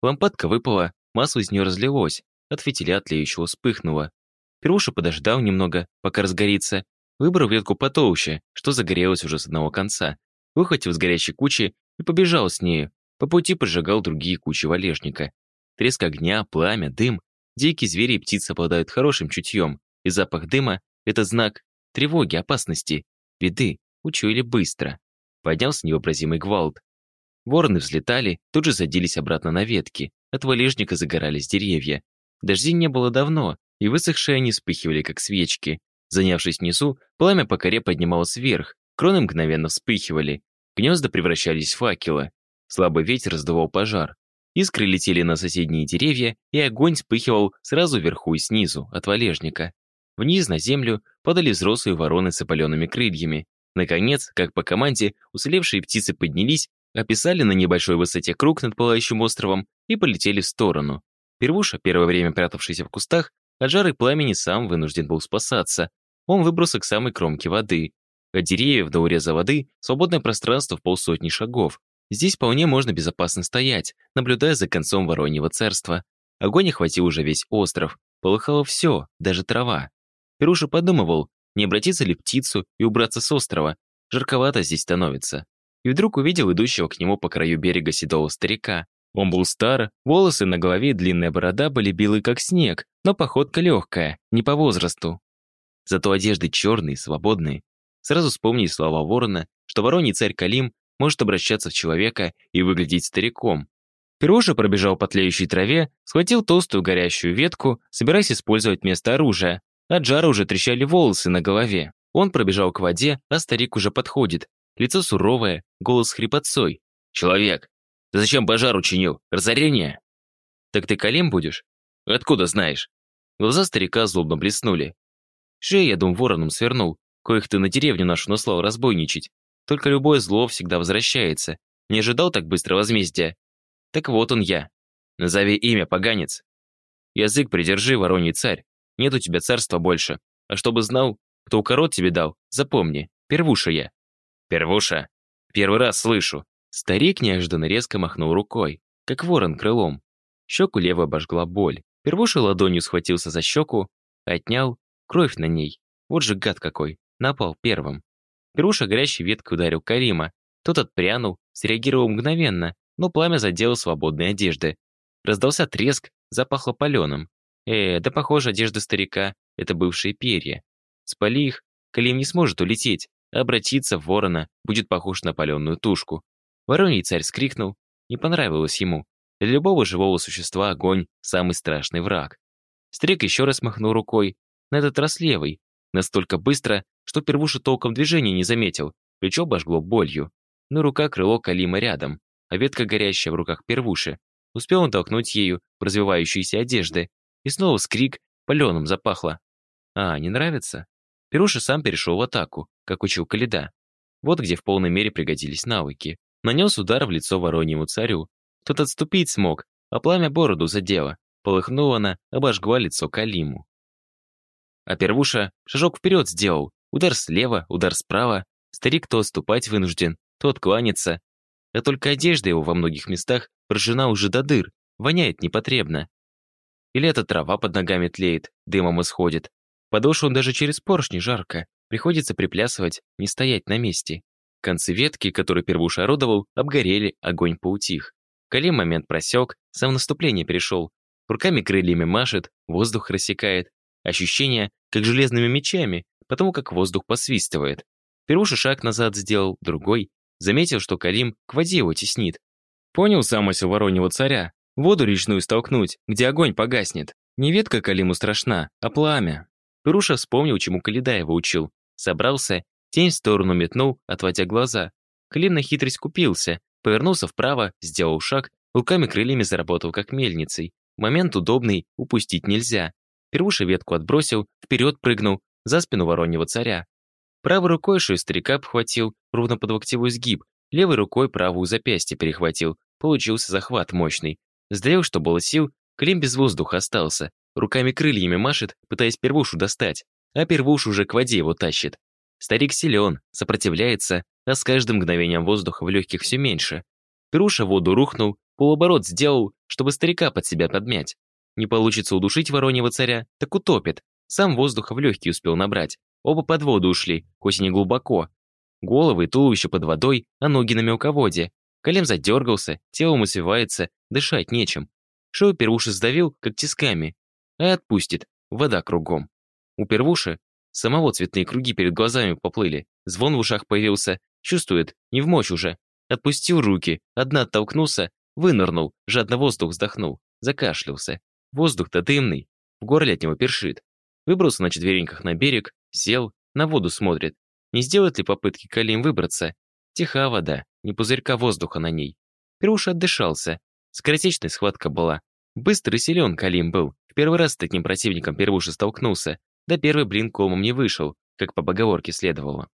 Лампадка выпала, масло из нее разлилось, от фитиля тлеющего вспыхнуло. Первуша подождал немного, пока разгорится, выбрал ветку потолще, что загорелось уже с одного конца, выхватил с горящей кучи и побежал с нею. По пути поджигал другие кучи валежника. Треск огня, пламя, дым. Дикие звери и птицы обладают хорошим чутьем, и запах дыма — это знак тревоги, опасности, беды, учуяли быстро. Поднялся невообразимый гвалт. Вороны взлетали, тут же садились обратно на ветки, от валежника загорались деревья. Дождей не было давно, и высохшие они вспыхивали, как свечки. Занявшись внизу, пламя по коре поднималось вверх, кроны мгновенно вспыхивали, гнезда превращались в факелы. Слабый ветер раздувал пожар. Искры летели на соседние деревья, и огонь вспыхивал сразу вверху и снизу, от валежника. Вниз на землю падали взрослые вороны с опаленными крыльями. Наконец, как по команде, уцелевшие птицы поднялись, описали на небольшой высоте круг над пылающим островом и полетели в сторону. Первуша, первое время прятавшийся в кустах, от жары пламени сам вынужден был спасаться. Он выбрался к самой кромке воды. От деревьев до уреза воды свободное пространство в полсотни шагов. Здесь вполне можно безопасно стоять, наблюдая за концом Вороньего царства. Огонь охватил уже весь остров. Полыхало все, даже трава. Перуша подумывал, не обратиться ли птицу и убраться с острова. Жарковато здесь становится. И вдруг увидел идущего к нему по краю берега седого старика. Он был стар, волосы на голове и длинная борода были белые, как снег, но походка легкая, не по возрасту. Зато одежды черные, свободные. Сразу вспомни слова ворона, что вороний царь Калим может обращаться в человека и выглядеть стариком. Пирожа пробежал по тлеющей траве, схватил толстую горящую ветку, собираясь использовать вместо оружия. От жара уже трещали волосы на голове. Он пробежал к воде, а старик уже подходит. Лицо суровое, голос хрипотцой. «Человек, ты зачем пожар учинил? Разорение?» «Так ты Калим будешь?» «Откуда знаешь?» Глаза старика злобно блеснули. «Шею, я дум вороном свернул, коих ты на деревню нашу наслал разбойничать. Только любое зло всегда возвращается. Не ожидал так быстро возмездия. Так вот он я. Назови имя, поганец. Язык придержи, вороний царь. Нет у тебя царства больше. А чтобы знал, кто укорот тебе дал, запомни, первуша я». «Первуша? Первый раз слышу». Старик неожиданно резко махнул рукой, как ворон крылом. Щеку лево обожгла боль. Первуша ладонью схватился за щеку, отнял, кровь на ней. Вот же гад какой, напал первым. Первуша горящей веткой ударил Карима. Тот отпрянул, среагировал мгновенно, но пламя задело свободные одежды. Раздался треск, запахло паленым. Э, да похоже, одежда старика — это бывшие перья. Спали их, Калим не сможет улететь, а обратиться в ворона будет похож на паленую тушку. Вороний царь скрикнул, не понравилось ему. Для любого живого существа огонь – самый страшный враг. Стрек еще раз махнул рукой, на этот раз левой, настолько быстро, что первуша толком движения не заметил, плечо обожгло болью. Но рука крыло Калима рядом, а ветка горящая в руках первуши. Успел он толкнуть ею в развивающиеся одежды, и снова скрик паленым запахло. А, не нравится? Перуша сам перешел в атаку, как учил Каледа. Вот где в полной мере пригодились навыки. Нанес удар в лицо вороньему царю. Тот отступить смог, а пламя бороду задело. Полыхнуло она, обожгла лицо Калиму. А первуша шажок вперед сделал, Удар слева, удар справа. Старик то отступать вынужден, то откланяться. А только одежда его во многих местах прожжена уже до дыр, воняет непотребно. Или эта трава под ногами тлеет, дымом исходит. Подошву даже через поршни жарко. Приходится приплясывать, не стоять на месте. Концы ветки, которые первуша орудовал, обгорели, огонь поутих. Калим момент просек, сам наступление перешел. Руками крыльями машет, воздух рассекает. Ощущение, как железными мечами, потому как воздух посвистывает. Первуша шаг назад сделал, другой. Заметил, что Калим к воде его теснит. Понял замысел вороньего царя. Воду речную столкнуть, где огонь погаснет. Не ветка Калиму страшна, а пламя. Перуша вспомнил, чему Каледа его учил. Собрался, тень в сторону метнул, отводя глаза. Калим на хитрость купился, повернулся вправо, сделал шаг, руками-крыльями заработал как мельницей. Момент удобный, упустить нельзя. Первуша ветку отбросил, вперед прыгнул, за спину вороньего царя. Правой рукой шею старика обхватил, ровно под локтевой сгиб, левой рукой правую запястье перехватил. Получился захват мощный. Сделал, что было сил, Клим без воздуха остался. Руками-крыльями машет, пытаясь первушу достать, а первуш уже к воде его тащит. Старик силен, сопротивляется, а с каждым мгновением воздуха в легких все меньше. Первуша в воду рухнул, полуоборот сделал, чтобы старика под себя подмять. Не получится удушить вороньего царя, так утопит. Сам воздуха в легкие успел набрать. Оба под воду ушли, хоть и не глубоко. Головы и туловище под водой, а ноги на мелководье. Колем задергался, телом усвивается, дышать нечем. Шею первуши сдавил, как тисками, а отпустит, вода кругом. У первуши самого цветные круги перед глазами поплыли, звон в ушах появился, чувствует, не в мочь уже. Отпустил руки, одна оттолкнулся, вынырнул, жадно воздух вздохнул, закашлялся. Воздух-то дымный, в горле от него першит. Выбрался на четвереньках на берег, сел, на воду смотрит. Не сделает ли попытки Калим выбраться? Тиха вода, не пузырька воздуха на ней. Первуша отдышался. Скоротечная схватка была. Быстрый силен Калим был. В первый раз с таким противником Первуша столкнулся. Да первый блин комом не вышел, как по поговорке следовало.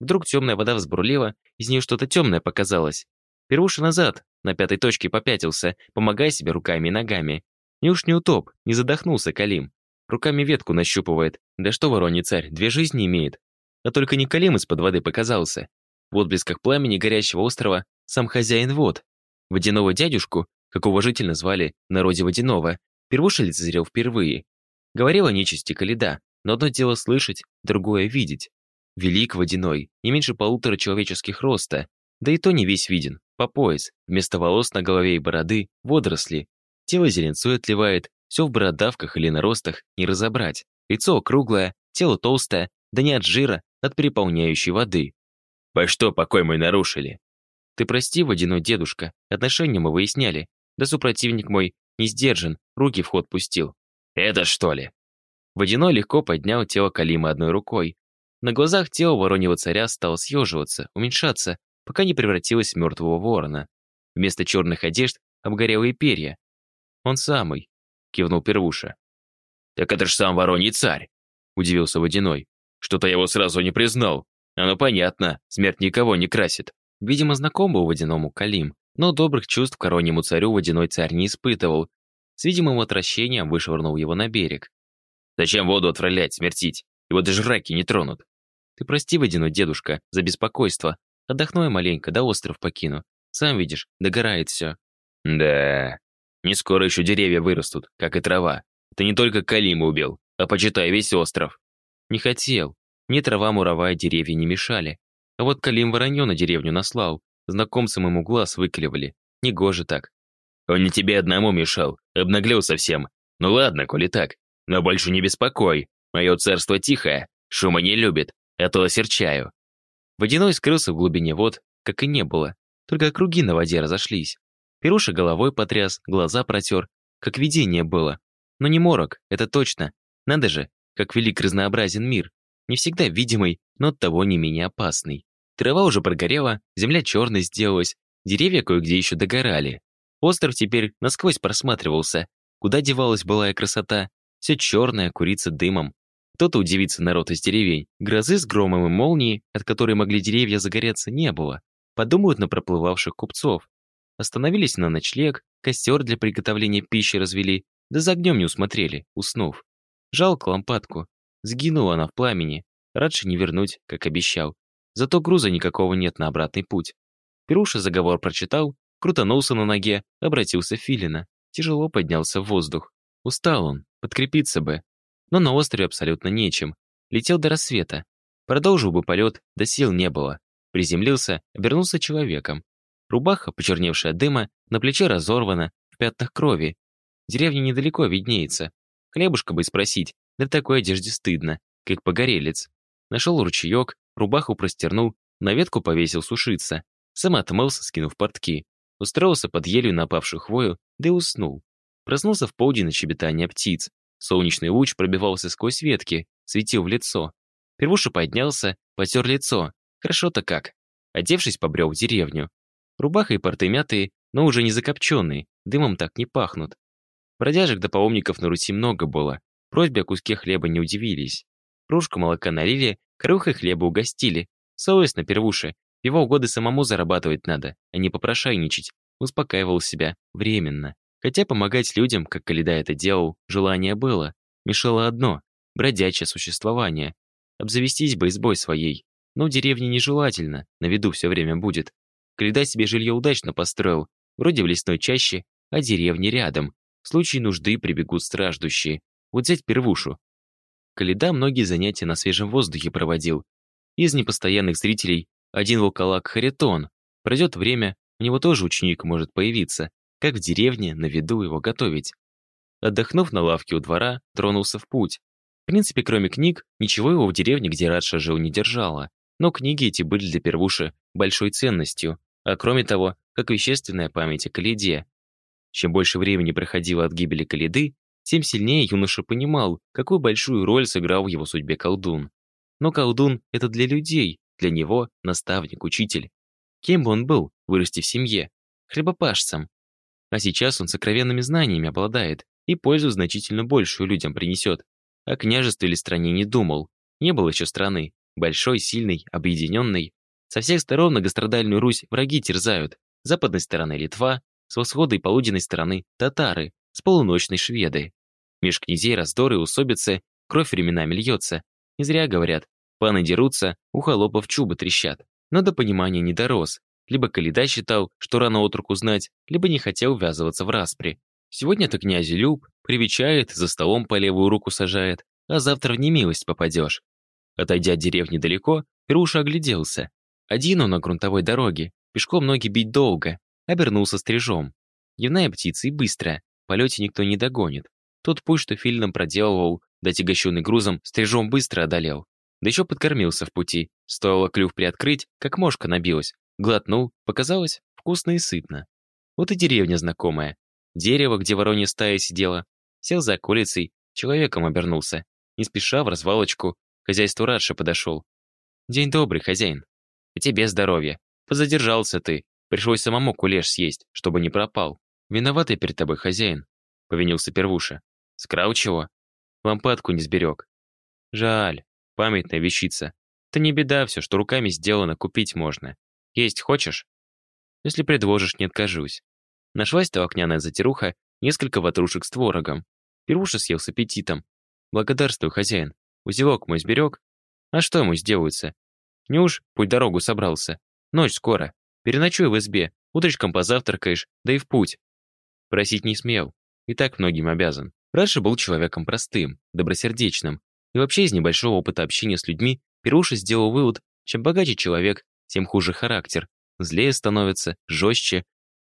Вдруг темная вода взбурлила, из нее что-то темное показалось. Первуша назад, на пятой точке попятился, помогая себе руками и ногами. Не уж не утоп, не задохнулся Калим. Руками ветку нащупывает. Да что вороний царь, две жизни имеет. А только не Калим из-под воды показался. В отблесках пламени горящего острова сам хозяин вод. Водяного дядюшку как уважительно звали народе водяного, первуша лицезрел впервые. Говорила нечисти Каледа, но одно дело слышать, другое видеть. Велик водяной, не меньше полутора человеческих роста, да и то не весь виден, по пояс, вместо волос на голове и бороды – водоросли. Тело зеленцой отливает, все в бородавках или наростах не разобрать. Лицо круглое, тело толстое, да не от жира, от переполняющей воды. «По что покой мой нарушили?» «Ты прости, водяной дедушка, отношения мы выясняли, да супротивник мой не сдержан, руки в ход пустил. «Это что ли?» Водяной легко поднял тело Калима одной рукой. На глазах тело вороньего царя стало съеживаться, уменьшаться, пока не превратилось в мертвого ворона. Вместо черных одежд обгорелые перья. «Он самый», — кивнул Первуша. «Так это ж сам вороний царь», — удивился Водяной. «Что-то я его сразу не признал. Оно понятно, смерть никого не красит». Видимо, знаком был Водяному Калим, но добрых чувств к царю водяной царь не испытывал. С видимым отвращением вышвырнул его на берег. «Зачем воду отравлять, смертить? Его даже раки не тронут». «Ты прости, водяной дедушка, за беспокойство. Отдохну я маленько, да остров покину. Сам видишь, догорает все». «Да, не скоро еще деревья вырастут, как и трава. Ты не только Калима убил, а почитай весь остров». «Не хотел. Мне трава муровая деревья не мешали. А вот Калим воронье на деревню наслал, Знакомцам ему глаз выклевали. Негоже так. Он не тебе одному мешал, обнаглел совсем. Ну ладно, коли так. Но больше не беспокой. Мое царство тихое, шума не любит, а то осерчаю. Водяной скрылся в глубине вод, как и не было. Только круги на воде разошлись. Перуша головой потряс, глаза протер. Как видение было. Но не морок, это точно. Надо же, как велик разнообразен мир. Не всегда видимый, но оттого не менее опасный. Трава уже прогорела, земля черной сделалась, деревья кое-где еще догорали. Остров теперь насквозь просматривался. Куда девалась былая красота? Все черное, курица дымом. Кто-то удивится народ из деревень. Грозы с громом и молнией, от которой могли деревья загореться, не было. Подумают на проплывавших купцов. Остановились на ночлег, костер для приготовления пищи развели, да за огнем не усмотрели, уснув. Жалко лампадку. Сгинула она в пламени. Радше не вернуть, как обещал. Зато груза никакого нет на обратный путь. Перуша заговор прочитал, крутанулся на ноге, обратился в Филина. Тяжело поднялся в воздух. Устал он, подкрепиться бы. Но на острове абсолютно нечем. Летел до рассвета. Продолжил бы полет, да сил не было. Приземлился, обернулся человеком. Рубаха, почерневшая от дыма, на плече разорвана, в пятнах крови. Деревня недалеко виднеется. Хлебушка бы спросить, да в такой одежде стыдно, как погорелец. Нашел ручеек, рубаху простернул, на ветку повесил сушиться. Сам отмылся, скинув портки. Устроился под елью напавшую хвою, да и уснул. Проснулся в полдень на щебетание птиц. Солнечный луч пробивался сквозь ветки, светил в лицо. Первуша поднялся, потер лицо. Хорошо-то как. Одевшись, побрел в деревню. Рубаха и порты мятые, но уже не закопченные, дымом так не пахнут. Бродяжек до паломников на Руси много было. Просьбе о куске хлеба не удивились. Кружку молока налили, крухой хлеба угостили. Совестно, первуше. Его годы самому зарабатывать надо, а не попрошайничать. Успокаивал себя. Временно. Хотя помогать людям, как Каледа это делал, желание было. Мешало одно — бродячее существование. Обзавестись бы избой своей. Но в деревне нежелательно, на виду все время будет. Каледа себе жилье удачно построил, вроде в лесной чаще, а деревни рядом. В случае нужды прибегут страждущие. Вот взять первушу. Каледа многие занятия на свежем воздухе проводил. Из непостоянных зрителей один волколак Харитон. Пройдет время, у него тоже ученик может появиться. Как в деревне, на виду его готовить. Отдохнув на лавке у двора, тронулся в путь. В принципе, кроме книг, ничего его в деревне, где Радша жил, не держало. Но книги эти были для первуши большой ценностью, а кроме того, как вещественная память о Каледе. Чем больше времени проходило от гибели Каледы, тем сильнее юноша понимал, какую большую роль сыграл в его судьбе колдун. Но колдун — это для людей, для него — наставник, учитель. Кем бы он был, вырасти в семье? Хлебопашцем. А сейчас он сокровенными знаниями обладает и пользу значительно большую людям принесет. О княжестве или стране не думал. Не было еще страны. Большой, сильной, объединенной. Со всех сторон многострадальную Русь враги терзают. С западной стороны Литва, с восхода и полуденной стороны – татары, с полуночной – шведы. Меж князей раздоры и усобицы, кровь временами льется. Не зря говорят, паны дерутся, у холопов чубы трещат. Но до понимания не дорос. Либо Каледа считал, что рано отруку знать, либо не хотел ввязываться в распри. Сегодня-то князь Люб привечает, за столом по левую руку сажает, а завтра в немилость попадешь. Отойдя от деревни далеко, Перуша огляделся. Один он на грунтовой дороге, пешком ноги бить долго, Обернулся стрижом. Дневная птица и быстро. В полете никто не догонит. Тот путь, что Фильном проделывал, да тягощенный грузом, стрижом быстро одолел. Да еще подкормился в пути. Стоило клюв приоткрыть, как мошка набилась. Глотнул, показалось вкусно и сытно. Вот и деревня знакомая. Дерево, где воронья стая сидела. Сел за околицей, человеком обернулся. Не спеша в развалочку, хозяйству Радша подошел. «День добрый, хозяин. И тебе здоровья. Позадержался ты. Пришлось самому кулеш съесть, чтобы не пропал. Виноватый перед тобой хозяин, повинился первуша. Скрал чего? Лампадку не сберег. Жаль, памятная вещица. Это не беда все, что руками сделано, купить можно. Есть хочешь? Если предложишь, не откажусь. Нашлась толокняная затируха, несколько ватрушек с творогом. Первуша съел с аппетитом. Благодарствую, хозяин. Узелок мой сберег. А что ему сделается? Неуж путь дорогу собрался. Ночь скоро. Переночуй в избе, утречком позавтракаешь, да и в путь. Просить не смел, и так многим обязан. Раньше был человеком простым, добросердечным, и вообще из небольшого опыта общения с людьми Перуша сделал вывод, чем богаче человек, тем хуже характер, злее становится, жестче.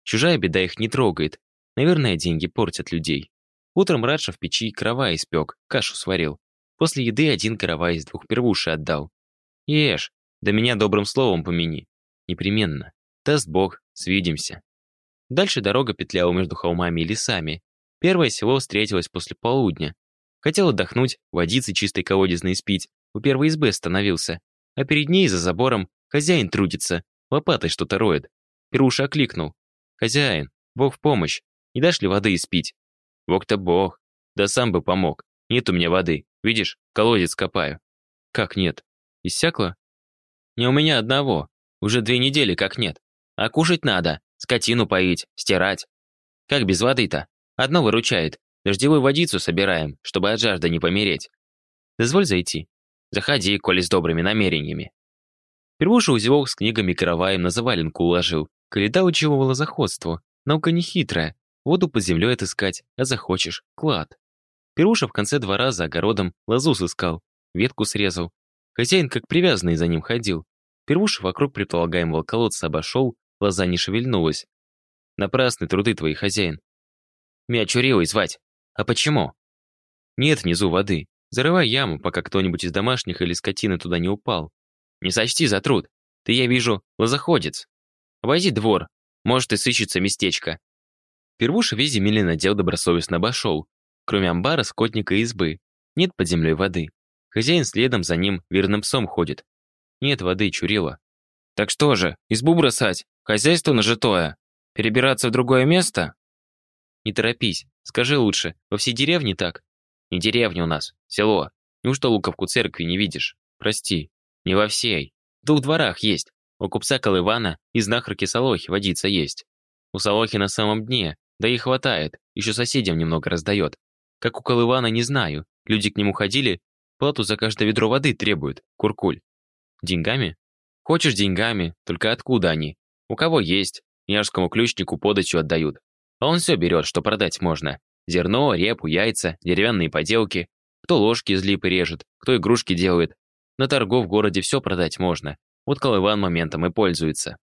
Чужая беда их не трогает. Наверное, деньги портят людей. Утром Радша в печи каравай испек, кашу сварил. После еды один каравай из двух первуши отдал. Ешь, да меня добрым словом помяни. Непременно. Даст Бог, свидимся. Дальше дорога петляла между холмами и лесами. Первое село встретилось после полудня. Хотел отдохнуть, водицы чистой колодезной спить. У первой избы остановился. А перед ней, за забором, хозяин трудится, лопатой что-то роет. Перуша окликнул. «Хозяин, Бог в помощь. Не дашь ли воды испить?» «Бог-то Бог. Да сам бы помог. Нет у меня воды. Видишь, колодец копаю». «Как нет? Иссякло?» «Не у меня одного. Уже две недели как нет. А кушать надо, скотину поить, стирать. Как без воды-то? Одно выручает. Дождевую водицу собираем, чтобы от жажды не помереть. Дозволь зайти. Заходи, коли с добрыми намерениями». Первуша узелок с книгами караваем на заваленку уложил. Коляда учевывала заходство. Наука не хитрая. Воду под землей отыскать, а захочешь — клад. Первуша в конце двора за огородом лозу сыскал, ветку срезал. Хозяин как привязанный за ним ходил. Первуша вокруг предполагаемого колодца обошел, лоза не шевельнулась. Напрасны труды твои, хозяин. Меня Чурилой звать. А почему? Нет внизу воды. Зарывай яму, пока кто-нибудь из домашних или скотины туда не упал. Не сочти за труд. Ты, я вижу, лозоходец. Обойди двор. Может, и сыщется местечко. Первуша весь земельный надел добросовестно обошел. Кроме амбара, скотника и избы. Нет под землей воды. Хозяин следом за ним верным псом ходит. Нет воды, Чурила. Так что же, избу бросать? Хозяйство нажитое? Перебираться в другое место? Не торопись. Скажи лучше, во всей деревне так? Не деревня у нас, село. Неужто луковку церкви не видишь? Прости. Не во всей. В двух дворах есть. У купца Колывана и знахарки Солохи водица есть. У Солохи на самом дне, да и хватает, еще соседям немного раздает. Как у Колывана, не знаю. Люди к нему ходили, плату за каждое ведро воды требуют, куркуль. Деньгами? Хочешь деньгами, только откуда они? У кого есть, княжскому ключнику подачу отдают. А он все берет, что продать можно. Зерно, репу, яйца, деревянные поделки. Кто ложки из липы режет, кто игрушки делает. На торгов в городе все продать можно. Вот Колыван моментом и пользуется.